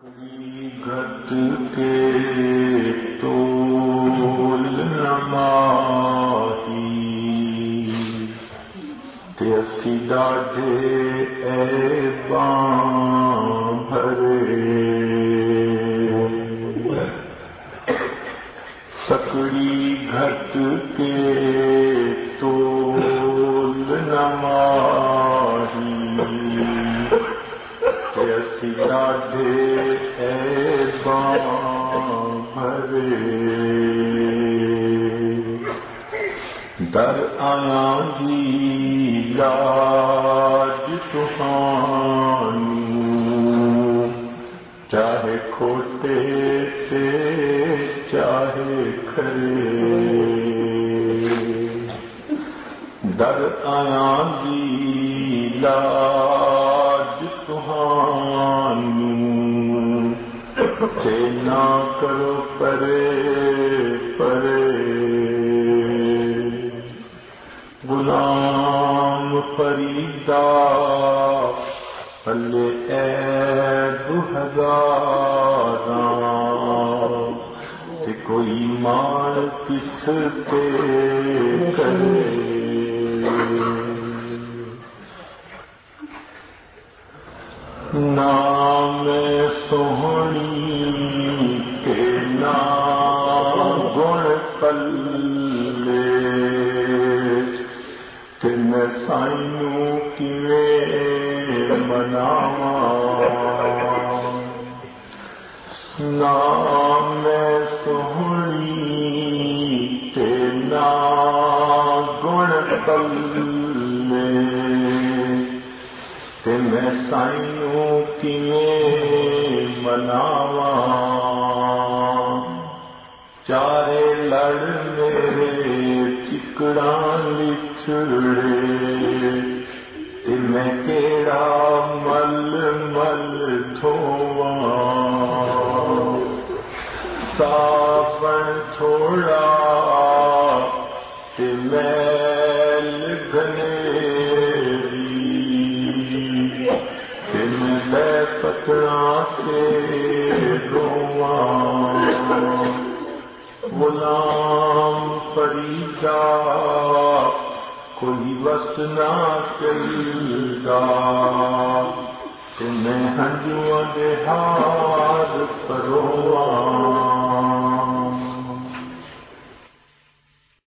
گت کے تو نماہی تیسی اے بان بھرے سکڑی گھٹ کے در آیا جی لاج چاہے کھوٹے سے چاہے کھرے در آیا جی لاج تہانو تے نہ کرو پرے پرے غلام فریدا پلے عیب ہزار تے کوئی مار کس پہ کرے نام سوہنی کے نام گن پلے تین سائنوں کی مناوا نام سوہنی کے نام گن پلے میں سائنوں کی مناوا۔ چارے لڑ میرے چکڑا لچڑے تے میں کیڑا مل مل دھواں صابن چھوڑا تے غلام فریدا کوئی وس نہ چلدا تمہیں ہنجو دہار پرواں